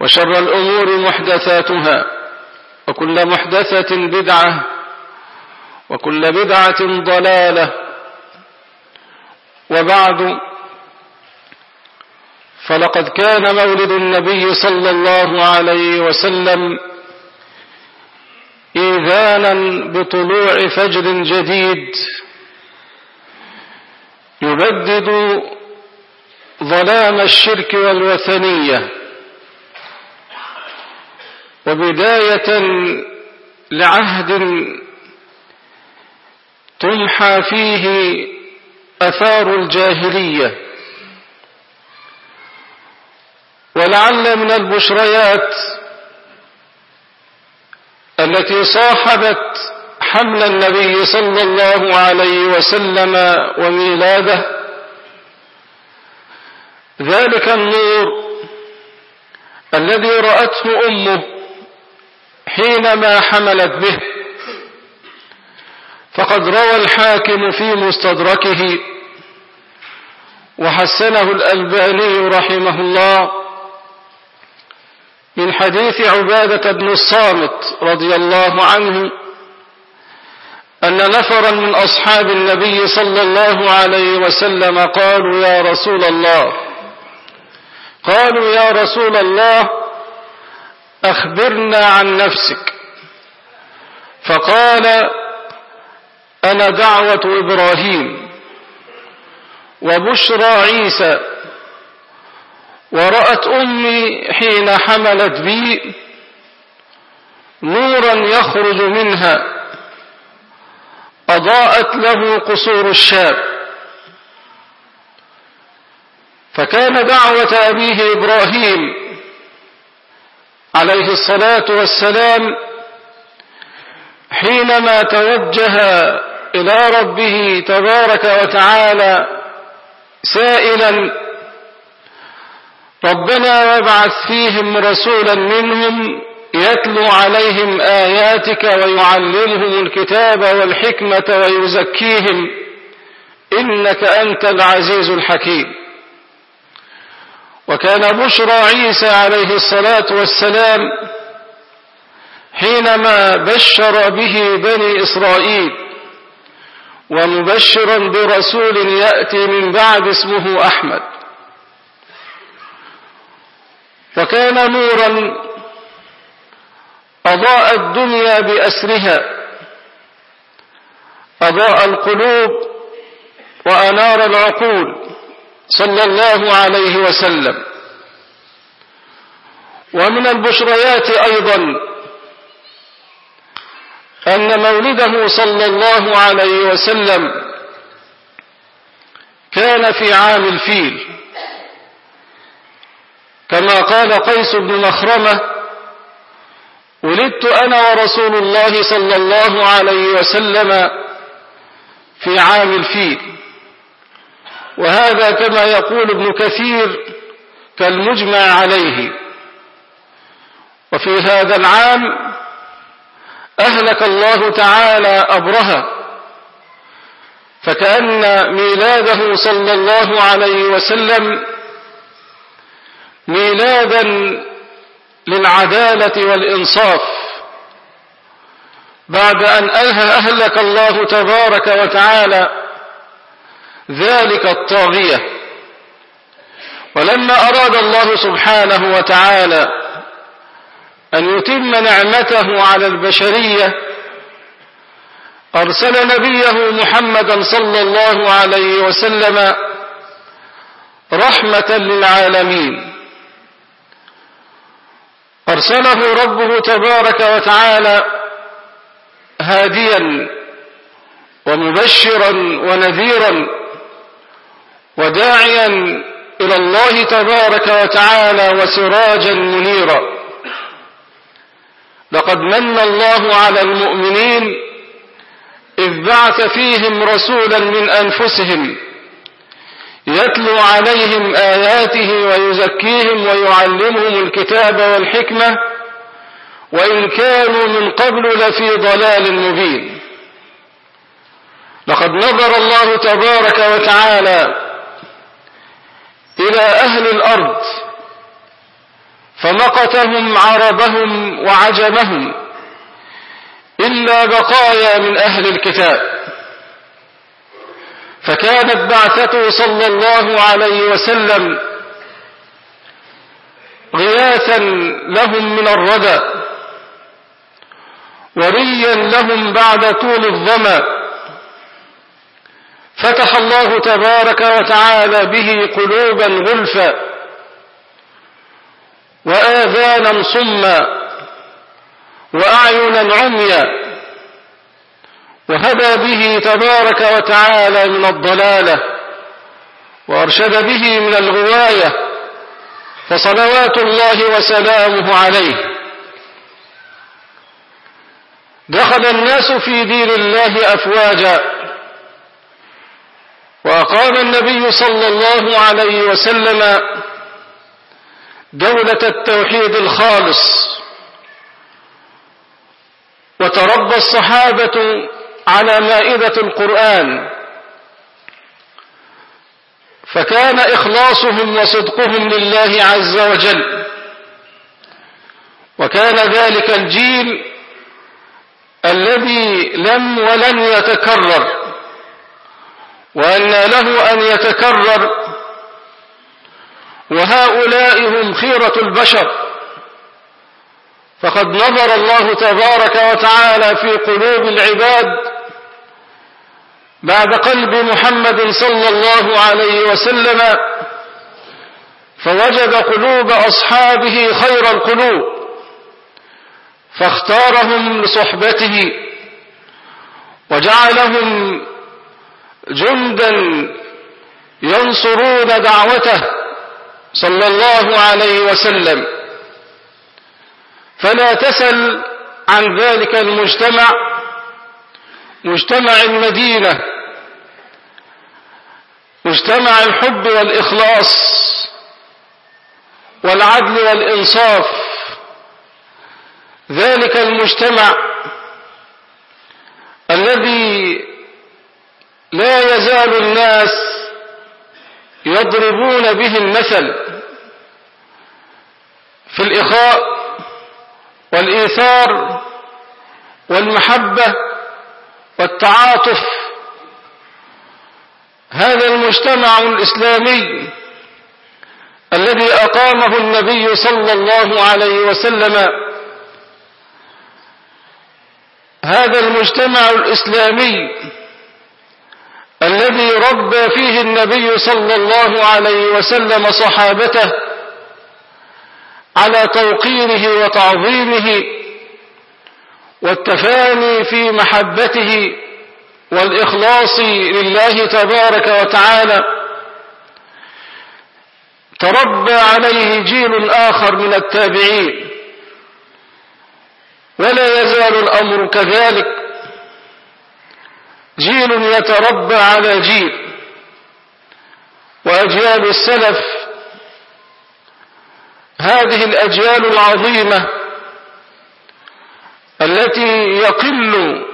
وشر الأمور محدثاتها وكل محدثة بدعة وكل بدعة ضلالة. وبعد فلقد كان مولد النبي صلى الله عليه وسلم إيذانا بطلوع فجر جديد يبدد ظلام الشرك والوثنية. وبداية لعهد تمحى فيه أثار الجاهلية. ولعل من البشريات التي صاحبت حمل النبي صلى الله عليه وسلم وميلاده. ذلك النور الذي رأته أمه حينما حملت به. فقد روى الحاكم في مستدركه وحسنه الألباني رحمه الله من حديث عبادة بن الصامت رضي الله عنه أن نفرا من أصحاب النبي صلى الله عليه وسلم قالوا يا رسول الله قالوا يا رسول الله أخبرنا عن نفسك. فقال أنا دعوة إبراهيم وبشرى عيسى ورأت أمي حين حملت بي نورا يخرج منها أضاءت له قصور الشاب فكان دعوة أبيه إبراهيم عليه الصلاة والسلام حينما توجه إلى ربه تبارك وتعالى سائلا ربنا وابعث فيهم رسولا منهم يتلو عليهم آياتك ويعلمهم الكتاب والحكمة ويزكيهم إنك أنت العزيز الحكيم. وكان بشرى عيسى عليه الصلاة والسلام حينما بشر به بني إسرائيل ومبشرا برسول يأتي من بعد اسمه أحمد. وكان نورا أضاء الدنيا بأسرها أضاء القلوب وأنار العقول. صلى الله عليه وسلم. ومن البشريات أيضا أن مولده صلى الله عليه وسلم كان في عام الفيل. كما قال قيس بن مخرمة ولدت أنا ورسول الله صلى الله عليه وسلم في عام الفيل. وهذا كما يقول ابن كثير كالمجمع عليه. وفي هذا العام أهلك الله تعالى أبرهة فكأن ميلاده صلى الله عليه وسلم ميلادا للعدالة والإنصاف. بعد أن أهلك الله تبارك وتعالى ذلك الطاغية. ولما أراد الله سبحانه وتعالى أن يتم نعمته على البشرية أرسل نبيه محمدا صلى الله عليه وسلم رحمة للعالمين. أرسله ربه تبارك وتعالى هاديا ومبشرا ونذيرا وداعيا إلى الله تبارك وتعالى وسراجا منيرا. لقد من الله على المؤمنين إذ بعث فيهم رسولا من أنفسهم يتلو عليهم آياته ويزكيهم ويعلمهم الكتاب والحكمة وإن كانوا من قبل لفي ضلال مبين. لقد نظر الله تبارك وتعالى إلى أهل الأرض فمقتهم عربهم وعجمهم إلا بقايا من أهل الكتاب. فكانت بعثته صلى الله عليه وسلم غياثا لهم من الردى وريا لهم بعد طول الظمأ. فتح الله تبارك وتعالى به قلوبا غلفا وآذانا صما وأعينا عميا وهدى به تبارك وتعالى من الضلالة وأرشد به من الغواية فصلوات الله وسلامه عليه. دخل الناس في دين الله أفواجا وأقام النبي صلى الله عليه وسلم دولة التوحيد الخالص. وتربى الصحابة على مائدة القرآن. فكان إخلاصهم وصدقهم لله عز وجل. وكان ذلك الجيل الذي لم ولن يتكرر. وأن له أن يتكرر. وهؤلاء هم خيرة البشر. فقد نظر الله تبارك وتعالى في قلوب العباد بعد قلب محمد صلى الله عليه وسلم فوجد قلوب أصحابه خير القلوب فاختارهم لصحبته وجعلهم جندا ينصرون دعوته صلى الله عليه وسلم. فلا تسل عن ذلك المجتمع مجتمع المدينة مجتمع الحب والإخلاص والعدل والإنصاف. ذلك المجتمع الذي لا يزال الناس يضربون به المثل في الإخاء والإيثار والمحبة والتعاطف. هذا المجتمع الإسلامي الذي أقامه النبي صلى الله عليه وسلم. هذا المجتمع الإسلامي الذي ربى فيه النبي صلى الله عليه وسلم صحابته على توقيره وتعظيمه والتفاني في محبته والإخلاص لله تبارك وتعالى تربى عليه جيل آخر من التابعين. ولا يزال الأمر كذلك. جيل يتربى على جيل. وأجيال السلف هذه الأجيال العظيمة التي يقل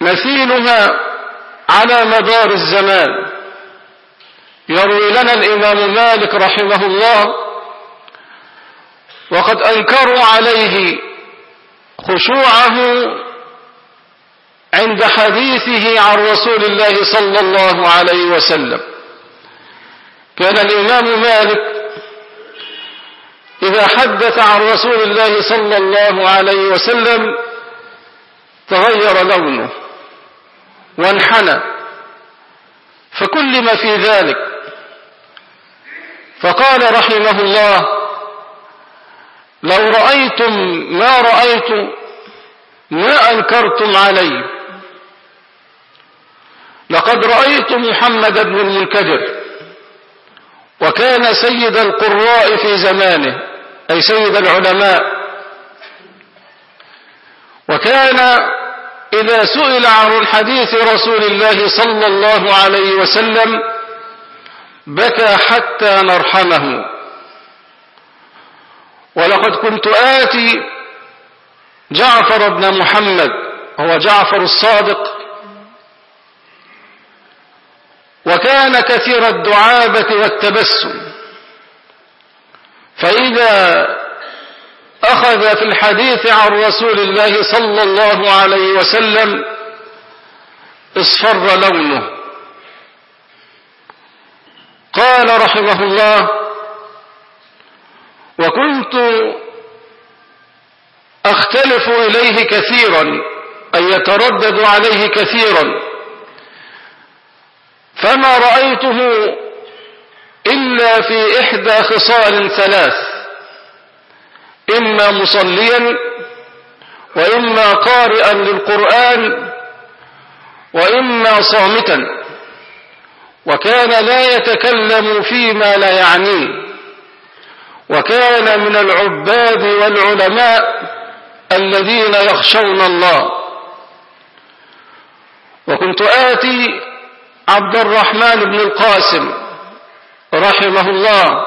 مثيلها على مدار الزمان. يروي لنا الإمام مالك رحمه الله وقد أنكروا عليه خشوعه عند حديثه عن رسول الله صلى الله عليه وسلم. كان الإمام مالك إذا حدث عن رسول الله صلى الله عليه وسلم تغير لونه وانحنى فكل ما في ذلك. فقال رحمه الله لو رأيتم ما رأيت ما أنكرتم علي لقد رأيت محمد بن المنكدر وكان سيد القراء في زمانه أي سيد العلماء. وكان إذا سئل عن حديث رسول الله صلى الله عليه وسلم بكى حتى نرحمه. ولقد كنت آتي جعفر بن محمد هو جعفر الصادق وكان كثير الدعابة والتبسم. فإذا أخذ في الحديث عن رسول الله صلى الله عليه وسلم اصفر لونه. قال رحمه الله وكنت أختلف إليه كثيرا أي يتردد عليه كثيرا. فما رأيته إلا في إحدى خصال ثلاث إما مصليا وإما قارئا للقرآن وإما صامتا وكان لا يتكلم فيما لا يعنيه وكان من العباد والعلماء الذين يخشون الله. وكنت آتي عبد الرحمن بن القاسم رحمه الله.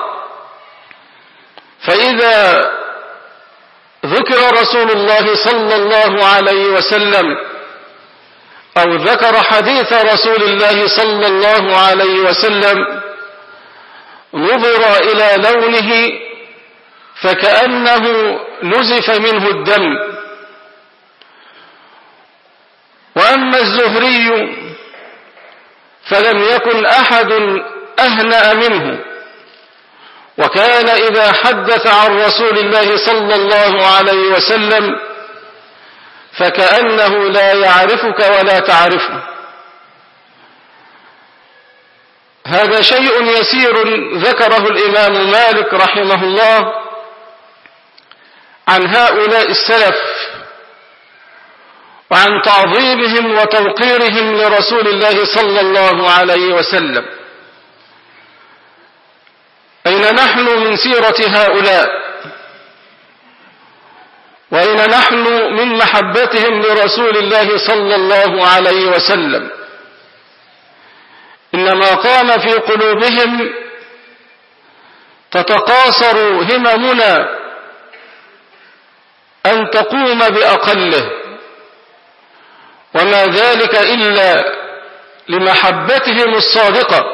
فإذا ذكر رسول الله صلى الله عليه وسلم أو ذكر حديث رسول الله صلى الله عليه وسلم نظر إلى لونه فكأنه نزف منه الدم. وأما الزهري فلم يكن أحد أهنأ منه. وكان إذا حدث عن رسول الله صلى الله عليه وسلم فكأنه لا يعرفك ولا تعرفه. هذا شيء يسير ذكره الإمام مالك رحمه الله عن هؤلاء السلف. وعن تعظيمهم وتوقيرهم لرسول الله صلى الله عليه وسلم. أين نحن من سيرة هؤلاء؟ وأين نحن من محبتهم لرسول الله صلى الله عليه وسلم؟ إنما قام في قلوبهم تتقاصر هممنا أن تقوم بأقله. وما ذلك إلا لمحبتهم الصادقة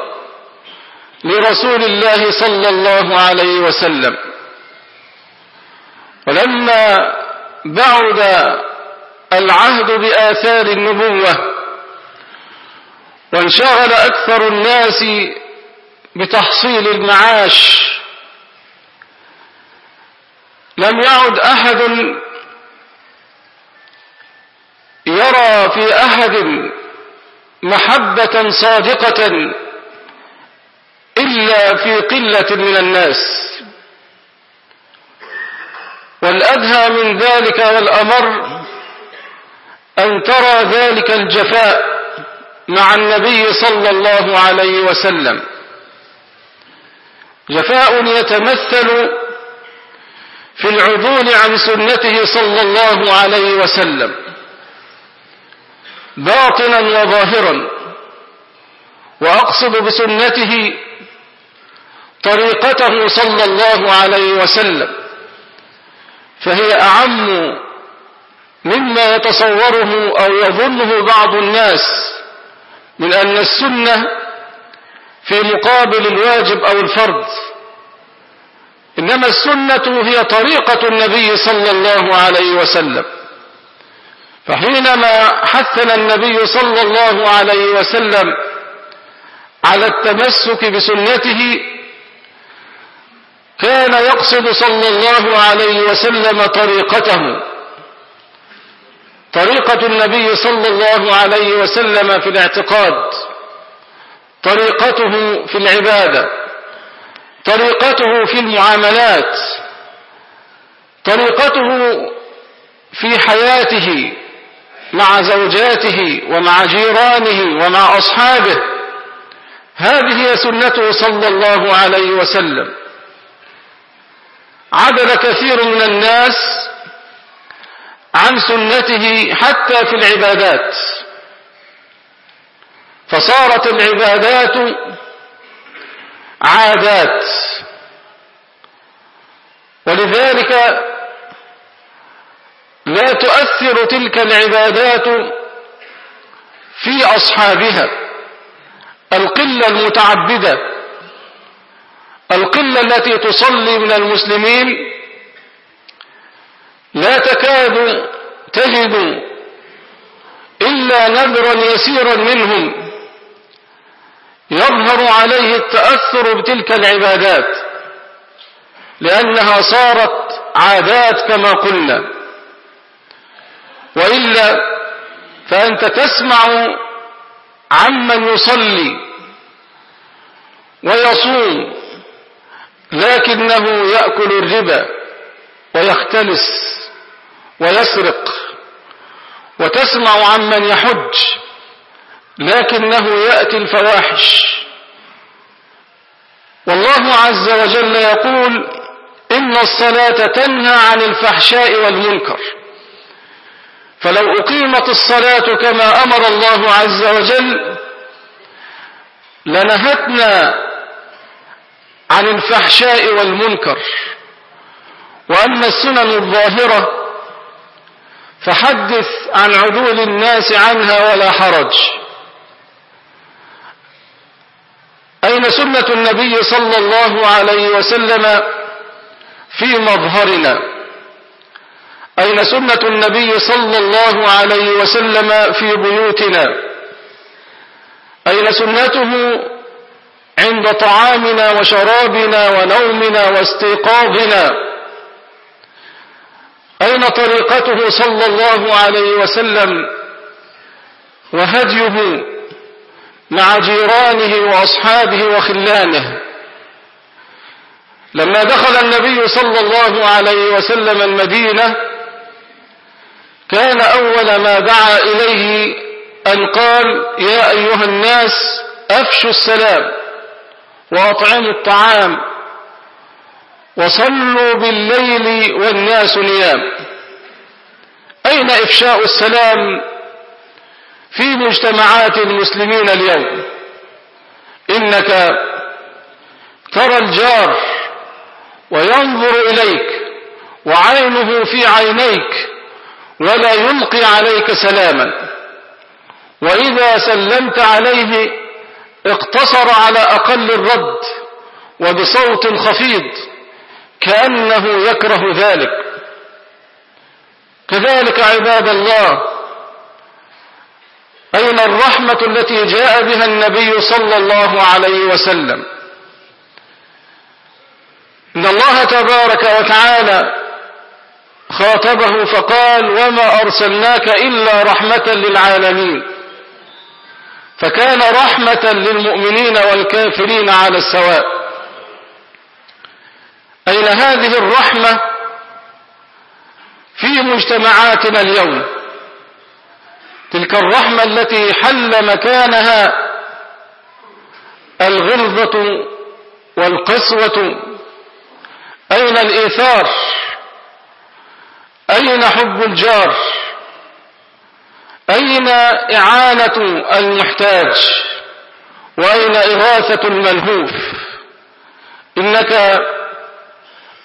لرسول الله صلى الله عليه وسلم. ولما بعد العهد بآثار النبوة وانشغل أكثر الناس بتحصيل المعاش لم يعد أحد يرى في أحد محبة صادقة إلا في قلة من الناس. والأدهى من ذلك والأمر أن ترى ذلك الجفاء مع النبي صلى الله عليه وسلم. جفاء يتمثل في العدول عن سنته صلى الله عليه وسلم. باطنا وظاهرا. وأقصد بسنته طريقته صلى الله عليه وسلم. فهي أعم مما يتصوره أو يظنه بعض الناس من أن السنة في مقابل الواجب أو الفرض. إنما السنة هي طريقة النبي صلى الله عليه وسلم. فحينما حثنا النبي صلى الله عليه وسلم على التمسك بسنته كان يقصد صلى الله عليه وسلم طريقته. طريقة النبي صلى الله عليه وسلم في الاعتقاد طريقته في العبادة طريقته في المعاملات طريقته في حياته. مع زوجاته ومع جيرانه ومع أصحابه. هذه هي سنته صلى الله عليه وسلم. عدل كثير من الناس عن سنته حتى في العبادات. فصارت العبادات عادات. ولذلك لا تؤثر تلك العبادات في أصحابها. القلة المتعبدة القلة التي تصلي من المسلمين لا تكاد تجد إلا نذرا يسيرا منهم. يظهر عليه التأثر بتلك العبادات لأنها صارت عادات كما قلنا. وإلا فأنت تسمع عمن يصلي ويصوم لكنه يأكل الربا ويختلس ويسرق وتسمع عمن يحج لكنه يأتي الفواحش. والله عز وجل يقول إن الصلاة تنهى عن الفحشاء والمنكر. فلو أقيمت الصلاة كما أمر الله عز وجل لنهتنا عن الفحشاء والمنكر. وأما السنن الظاهرة فحدث عن عدول الناس عنها ولا حرج. أين سنة النبي صلى الله عليه وسلم في مظهرنا؟ أين سنة النبي صلى الله عليه وسلم في بيوتنا؟ أين سنته عند طعامنا وشرابنا ونومنا واستيقاظنا؟ أين طريقته صلى الله عليه وسلم وهديه مع جيرانه وأصحابه وخلانه؟ لما دخل النبي صلى الله عليه وسلم المدينة كان أول ما دعا إليه أن قال يا أيها الناس أفشوا السلام وأطعموا الطعام وصلوا بالليل والناس نيام. أين إفشاء السلام في مجتمعات المسلمين اليوم؟ إنك ترى الجار وينظر إليك وعينه في عينيك ولا يلقي عليك سلاما. وإذا سلمت عليه اقتصر على أقل الرد وبصوت خفيض كأنه يكره ذلك. كذلك عباد الله أين الرحمة التي جاء بها النبي صلى الله عليه وسلم؟ إن الله تبارك وتعالى خاطبه فقال وما أرسلناك إلا رحمة للعالمين. فكان رحمة للمؤمنين والكافرين على السواء. أين هذه الرحمة في مجتمعاتنا اليوم؟ تلك الرحمة التي حل مكانها الغلظة والقسوة. أين الإيثار؟ أين حب الجار؟ أين إعانة المحتاج؟ وأين إغاثة الملهوف؟ إنك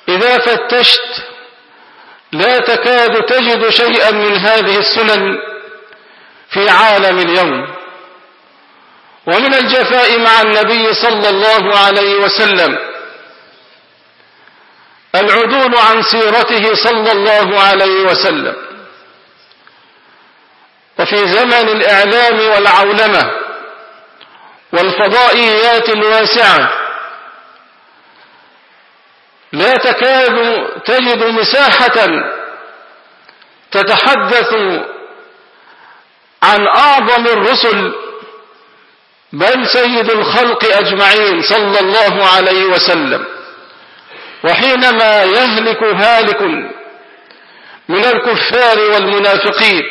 إذا فتشت لا تكاد تجد شيئا من هذه السنن في عالم اليوم. ومن الجفاء مع النبي صلى الله عليه وسلم العدول عن سيرته صلى الله عليه وسلم. وفي زمن الإعلام والعولمة والفضائيات الواسعة لا تكاد تجد مساحة تتحدث عن أعظم الرسل بل سيد الخلق أجمعين صلى الله عليه وسلم. وحينما يهلك هالك من الكفار والمنافقين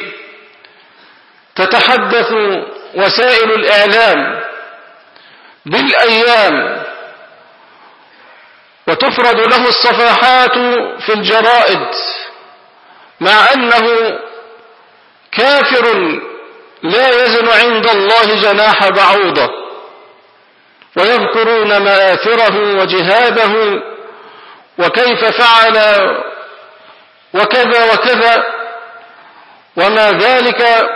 تتحدث وسائل الإعلام بالأيام وتفرد له الصفحات في الجرائد مع أنه كافر لا يزن عند الله جناح بعوضة ويذكرون مآثره وجهاده وكيف فعل وكذا وكذا وما ذلك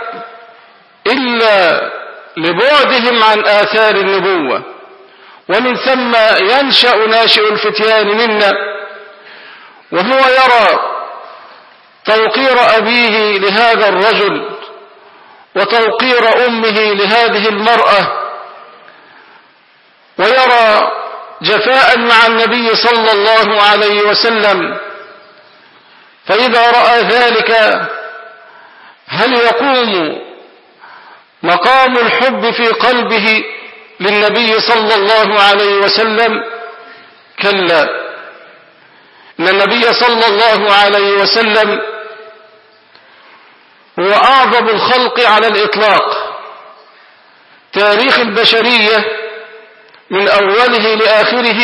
إلا لبعدهم عن آثار النبوة. ومن ثم ينشأ ناشئ الفتيان منا وهو يرى توقير أبيه لهذا الرجل وتوقير أمه لهذه المرأة ويرى جفاء مع النبي صلى الله عليه وسلم. فإذا رأى ذلك هل يقوم مقام الحب في قلبه للنبي صلى الله عليه وسلم؟ كلا. إن النبي صلى الله عليه وسلم هو أعظم الخلق على الإطلاق. تاريخ البشرية من أوله لآخره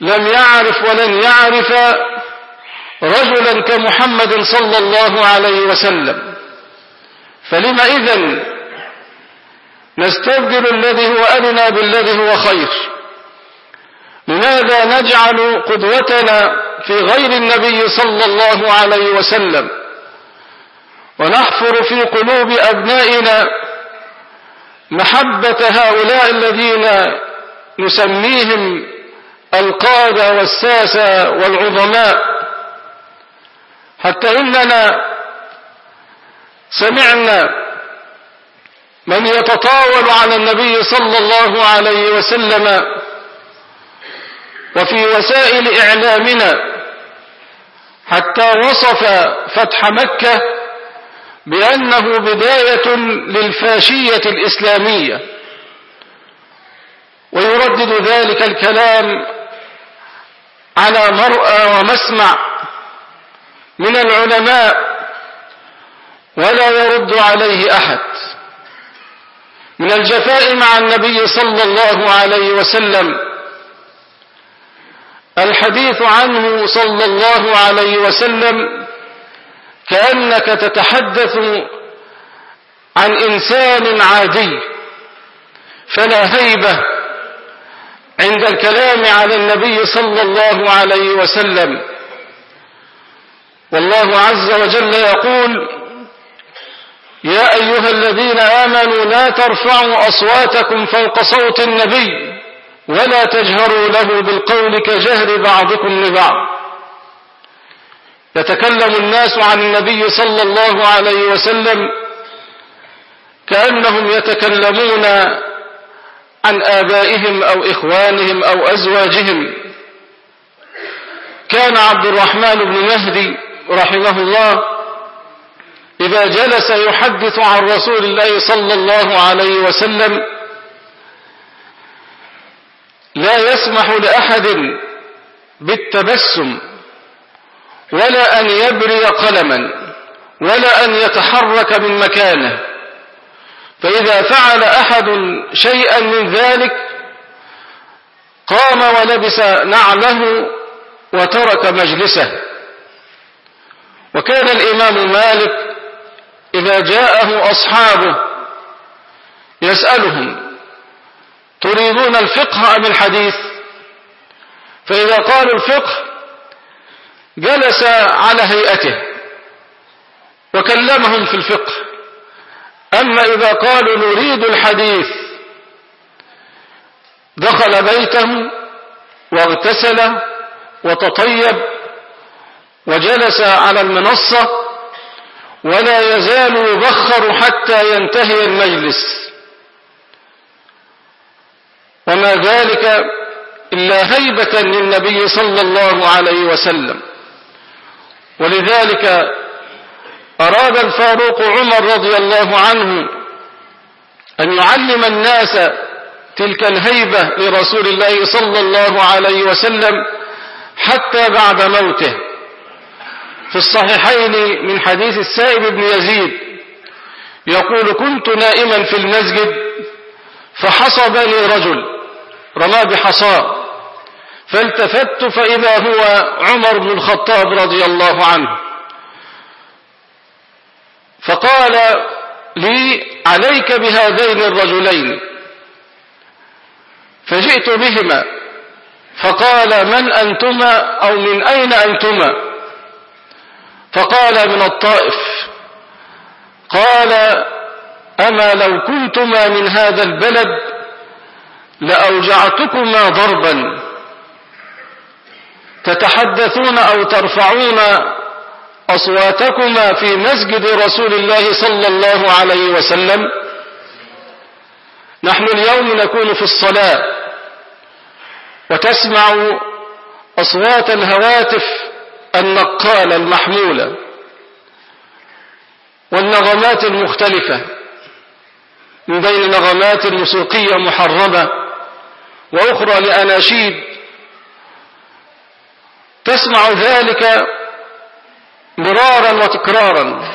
لم يعرف ولن يعرف رجلا كمحمد صلى الله عليه وسلم. فلم إذن نستبدل الذي هو أدنى بالذي هو خير؟ لماذا نجعل قدوتنا في غير النبي صلى الله عليه وسلم؟ ونحفر في قلوب أبنائنا محبة هؤلاء الذين نسميهم القادة والساسة والعظماء. حتى إننا سمعنا من يتطاول على النبي صلى الله عليه وسلم وفي وسائل إعلامنا حتى وصف فتح مكة بأنه بداية للفاشية الإسلامية. ويردد ذلك الكلام على مرأى ومسمع من العلماء ولا يرد عليه أحد. من الجفاء مع النبي صلى الله عليه وسلم الحديث عنه صلى الله عليه وسلم كأنك تتحدث عن إنسان عادي. فلا هيبة عند الكلام على النبي صلى الله عليه وسلم. والله عز وجل يقول يا أيها الذين آمنوا لا ترفعوا أصواتكم فوق صوت النبي ولا تجهروا له بالقول كجهر بعضكم لبعض. يتكلم الناس عن النبي صلى الله عليه وسلم كأنهم يتكلمون عن آبائهم أو إخوانهم أو أزواجهم. كان عبد الرحمن بن مهدي رحمه الله إذا جلس يحدث عن رسول الله صلى الله عليه وسلم لا يسمح لأحد بالتبسم ولا أن يبري قلما ولا أن يتحرك من مكانه. فإذا فعل أحد شيئا من ذلك قام ولبس نعله وترك مجلسه. وكان الإمام مالك إذا جاءه أصحابه يسألهم تريدون الفقه أم الحديث؟ فإذا قالوا الفقه جلس على هيئته وكلمهم في الفقه. أما إذا قالوا نريد الحديث دخل بيته واغتسل وتطيب وجلس على المنصة ولا يزال يبخر حتى ينتهي المجلس. وما ذلك إلا هيبة للنبي صلى الله عليه وسلم. ولذلك أراد الفاروق عمر رضي الله عنه أن يعلم الناس تلك الهيبة لرسول الله صلى الله عليه وسلم حتى بعد موته. في الصحيحين من حديث السائب بن يزيد يقول كنت نائما في المسجد فحصبني رجل رمى بحصاه فالتفت فإذا هو عمر بن الخطاب رضي الله عنه. فقال لي عليك بهذين الرجلين. فجئت بهما. فقال من أنتما؟ أو من أين أنتما؟ فقال من الطائف. قال أما لو كنتما من هذا البلد لأوجعتكما ضربا. تتحدثون أو ترفعون أصواتكما في مسجد رسول الله صلى الله عليه وسلم. نحن اليوم نكون في الصلاة وتسمع أصوات الهواتف النقالة المحمولة والنغمات المختلفة من بين نغمات موسيقية محرمة وأخرى لأناشيد تسمع ذلك مرارا وتكرارا.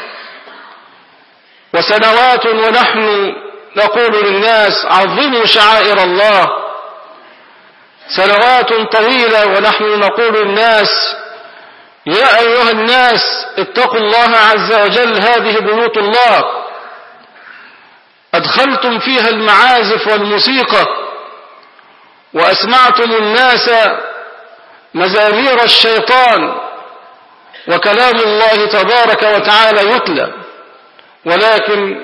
وسنوات ونحن نقول للناس عظموا شعائر الله. سنوات طويلة ونحن نقول للناس يا أيها الناس اتقوا الله عز وجل هذه بيوت الله. أدخلتم فيها المعازف والموسيقى وأسمعتم الناس مزامير الشيطان وكلام الله تبارك وتعالى يتلى. ولكن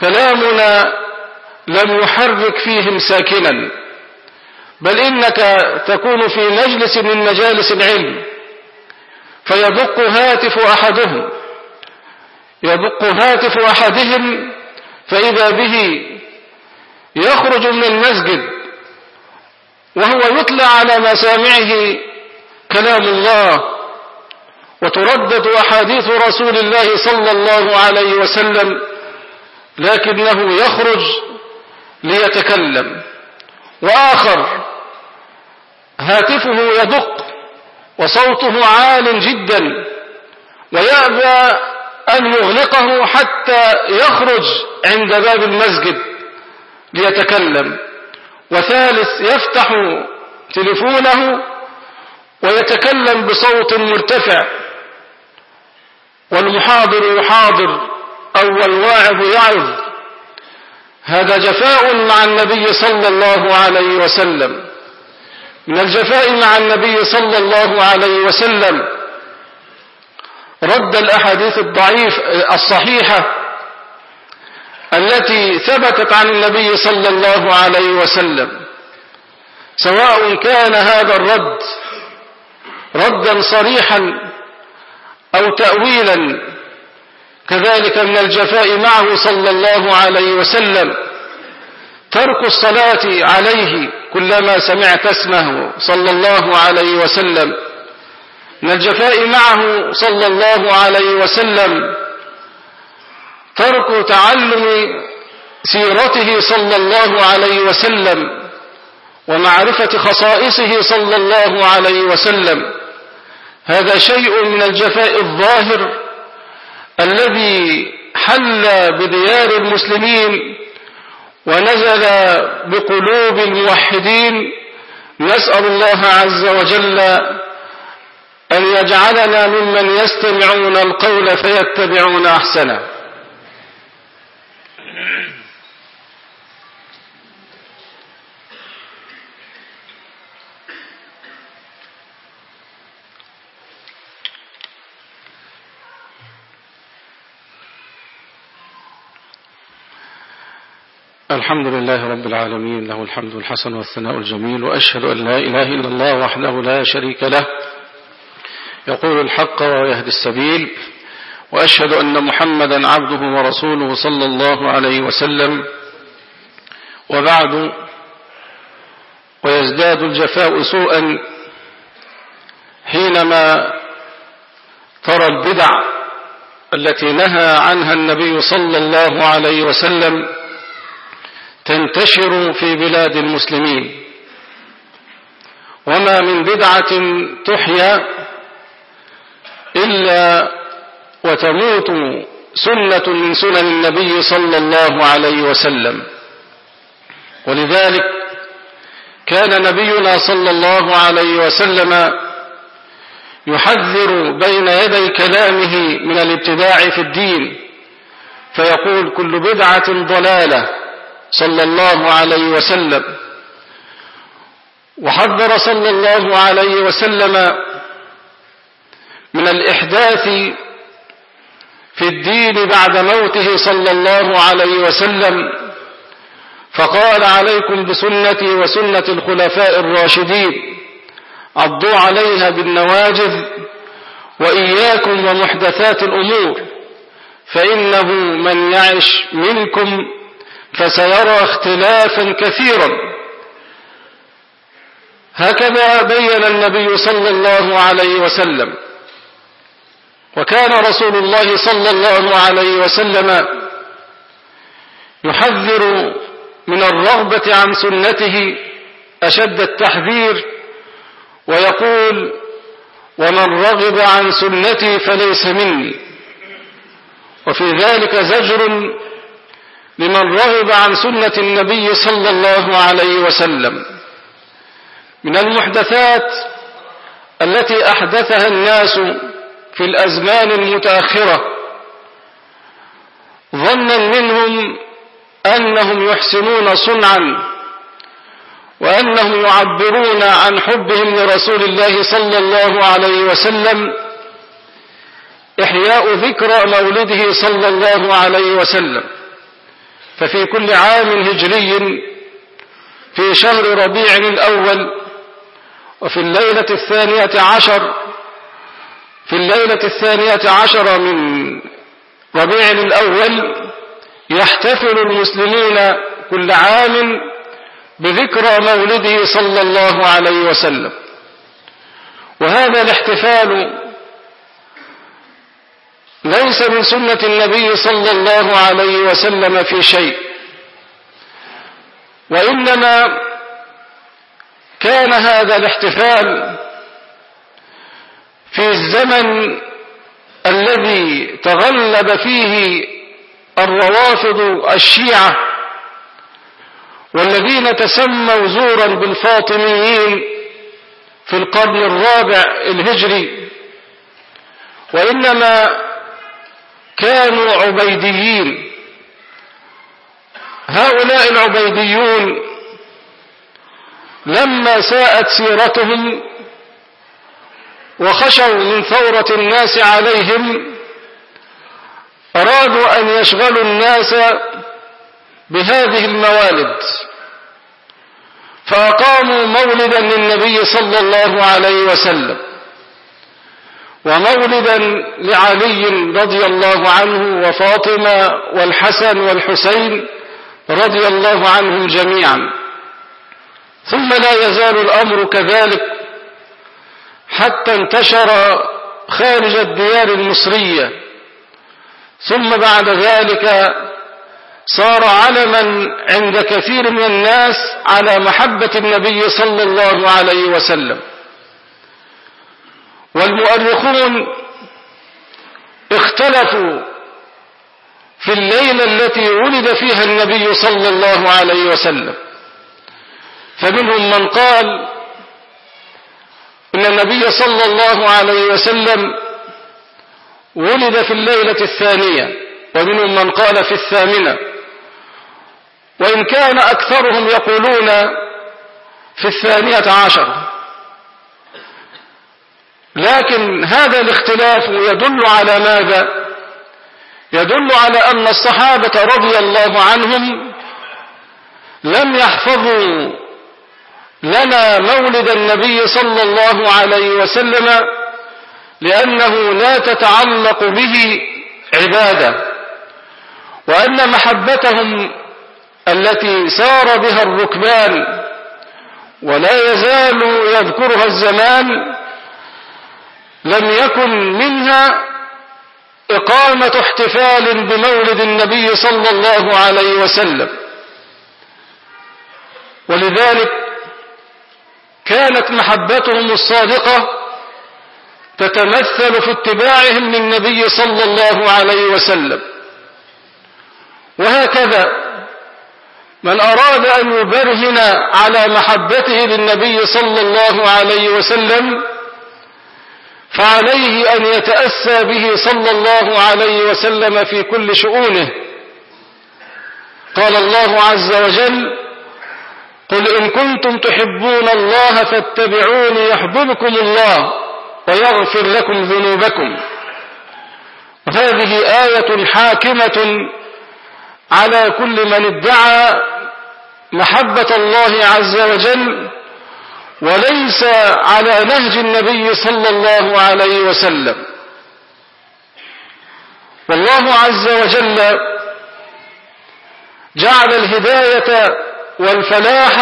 كلامنا لم يحرك فيهم ساكنا بل إنك تكون في مجلس من مجالس العلم فيدق هاتف أحدهم يدق هاتف أحدهم فإذا به يخرج من المسجد وهو يتلى على مسامعه كلام الله وتردد أحاديث رسول الله صلى الله عليه وسلم لكنه يخرج ليتكلم. وآخر هاتفه يدق وصوته عال جدا ويأبى أن يغلقه حتى يخرج عند باب المسجد ليتكلم. وثالث يفتح تلفونه ويتكلم بصوت مرتفع. والمحاضر يحاضر أو الواعظ يعظ هذا جفاء مع النبي صلى الله عليه وسلم. من الجفاء مع النبي صلى الله عليه وسلم. رد الأحاديث الضعيف الصحيحة التي ثبتت عن النبي صلى الله عليه وسلم. سواء كان هذا الرد ردا صريحا أو تأويلا كذلك من الجفاء معه صلى الله عليه وسلم. ترك الصلاة عليه كلما سمعت اسمه صلى الله عليه وسلم. من الجفاء معه صلى الله عليه وسلم ترك تعلم سيرته صلى الله عليه وسلم ومعرفة خصائصه صلى الله عليه وسلم. هذا شيء من الجفاء الظاهر الذي حل بديار المسلمين ونزل بقلوب الموحدين. نسأل الله عز وجل أن يجعلنا ممن يستمعون القول فيتبعون أحسنه. الحمد لله رب العالمين له الحمد الحسن والثناء الجميل وأشهد أن لا إله إلا الله وحده لا شريك له يقول الحق ويهدي السبيل وأشهد أن محمدا عبده ورسوله صلى الله عليه وسلم وبعد ويزداد الجفاء سوءا حينما ترى البدع التي نهى عنها النبي صلى الله عليه وسلم تنتشر في بلاد المسلمين. وما من بدعة تحيا إلا وتموت سنة من سنن النبي صلى الله عليه وسلم. ولذلك كان نبينا صلى الله عليه وسلم يحذر بين يدي كلامه من الابتداع في الدين فيقول كل بدعة ضلالة. صلى الله عليه وسلم. وحذر صلى الله عليه وسلم من الإحداث في الدين بعد موته صلى الله عليه وسلم فقال عليكم بسنتي وسنة الخلفاء الراشدين عضوا عليها بالنواجذ وإياكم ومحدثات الأمور فإنه من يعش منكم فسيرى اختلافا كثيرا. هكذا بين النبي صلى الله عليه وسلم. وكان رسول الله صلى الله عليه وسلم يحذر من الرغبة عن سنته أشد التحذير ويقول ومن رغب عن سنتي فليس مني. وفي ذلك زجر لمن رغب عن سنة النبي صلى الله عليه وسلم. من المحدثات التي أحدثها الناس في الأزمان المتأخرة ظنا منهم أنهم يحسنون صنعا وأنهم يعبرون عن حبهم لرسول الله صلى الله عليه وسلم إحياء ذكرى مولده صلى الله عليه وسلم. ففي كل عام هجري في شهر ربيع الأول وفي الليلة الثانية عشر في الليلة الثانية عشر من ربيع الأول يحتفل المسلمون كل عام بذكرى مولده صلى الله عليه وسلم. وهذا الاحتفال ليس من سنة النبي صلى الله عليه وسلم في شيء. وإنما كان هذا الاحتفال في الزمن الذي تغلب فيه الروافض الشيعة والذين تسموا زورا بالفاطميين في القرن الرابع الهجري. وإنما كانوا عبيديين. هؤلاء العبيديون لما ساءت سيرتهم وخشوا من ثورة الناس عليهم أرادوا أن يشغلوا الناس بهذه الموالد. فأقاموا مولدا للنبي صلى الله عليه وسلم. ومولدا لعلي رضي الله عنه وفاطمة والحسن والحسين رضي الله عنهم جميعا. ثم لا يزال الأمر كذلك حتى انتشر خارج الديار المصرية. ثم بعد ذلك صار علما عند كثير من الناس على محبة النبي صلى الله عليه وسلم. والمؤرخون اختلفوا في الليلة التي ولد فيها النبي صلى الله عليه وسلم. فمنهم من قال إن النبي صلى الله عليه وسلم ولد في الليلة الثانية ومنهم من قال في الثامنة. وإن كان أكثرهم يقولون في الثانية عشر. لكن هذا الاختلاف يدل على ماذا؟ يدل على أن الصحابة رضي الله عنهم لم يحفظوا لنا مولد النبي صلى الله عليه وسلم لأنه لا تتعلق به عبادة وأن محبتهم التي سار بها الركبان ولا يزال يذكرها الزمان لم يكن منها إقامة احتفال بمولد النبي صلى الله عليه وسلم. ولذلك كانت محبتهم الصادقة تتمثل في اتباعهم للنبي صلى الله عليه وسلم. وهكذا من أراد أن يبرهن على محبته للنبي صلى الله عليه وسلم فعليه أن يتأسى به صلى الله عليه وسلم في كل شؤونه. قال الله عز وجل قل إن كنتم تحبون الله فاتبعوني يحببكم الله ويغفر لكم ذنوبكم. هذه آية حاكمة على كل من ادعى محبة الله عز وجل وليس على نهج النبي صلى الله عليه وسلم. والله عز وجل جعل الهداية والفلاح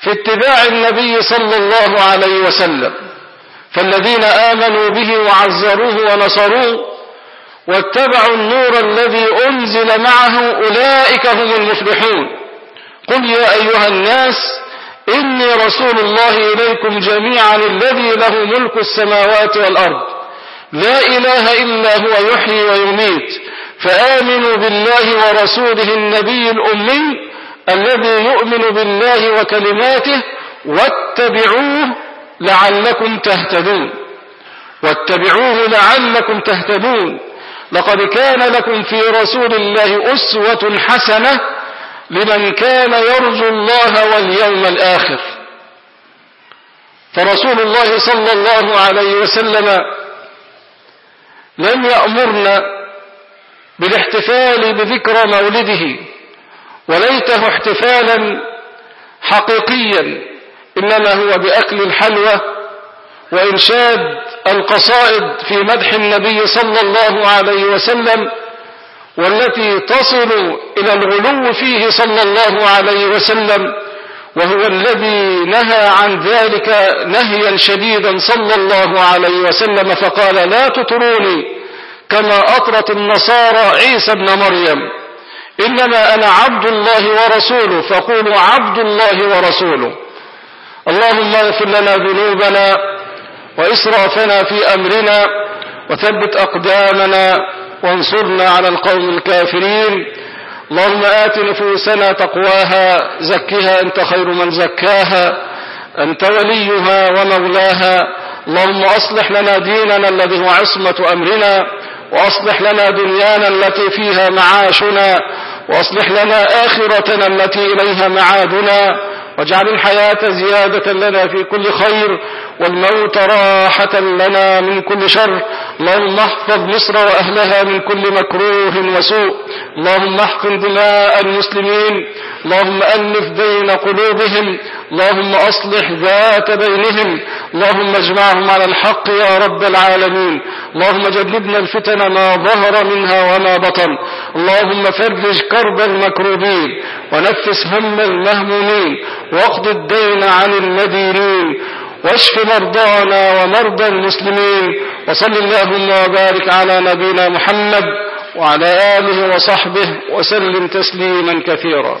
في اتباع النبي صلى الله عليه وسلم. فالذين آمنوا به وعزروه ونصروه واتبعوا النور الذي أنزل معه أولئك هم المفلحون. قل يا أيها الناس إني رسول الله إليكم جميعا الذي له ملك السماوات والأرض. لا إله إلا هو يحيي ويميت. فآمنوا بالله ورسوله النبي الأمي الذي يؤمن بالله وكلماته واتبعوه لعلكم تهتدون. واتبعوه لعلكم تهتدون. لقد كان لكم في رسول الله أسوة حسنة لمن كان يرجو الله واليوم الآخر. فرسول الله صلى الله عليه وسلم لم يأمرنا بالاحتفال بذكرى مولده وليته احتفالا حقيقيا إنما هو بأكل الحلوى وإنشاد القصائد في مدح النبي صلى الله عليه وسلم والتي تصل إلى الغلو فيه صلى الله عليه وسلم وهو الذي نهى عن ذلك نهيا شديدا صلى الله عليه وسلم فقال لا تطروني كما أطرت النصارى عيسى ابن مريم إنما أنا عبد الله ورسوله فقولوا عبد الله ورسوله. اللهم اغفر لنا ذنوبنا وإسرافنا في أمرنا وثبت أقدامنا وانصرنا على القوم الكافرين. اللهم آت نفوسنا تقواها زكها أنت خير من زكاها أنت وليها ومولاها. اللهم أصلح لنا ديننا الذي هو عصمة أمرنا وأصلح لنا دنيانا التي فيها معاشنا وأصلح لنا آخرتنا التي إليها معادنا واجعل الحياة زيادة لنا في كل خير والموت راحة لنا من كل شر. اللهم احفظ مصر وأهلها من كل مكروه وسوء. اللهم احقن دماء المسلمين. اللهم ألف بين قلوبهم. اللهم أصلح ذات بينهم. اللهم اجمعهم على الحق يا رب العالمين. اللهم جنبنا الفتن ما ظهر منها وما بطن. اللهم فرج كرب المكروبين. ونفس هم المهمومين. واقض الدين عن المدينين واشف مرضانا ومرضى المسلمين وصل اللهم وبارك على نبينا محمد وعلى آله وصحبه وسلم تسليما كثيرا.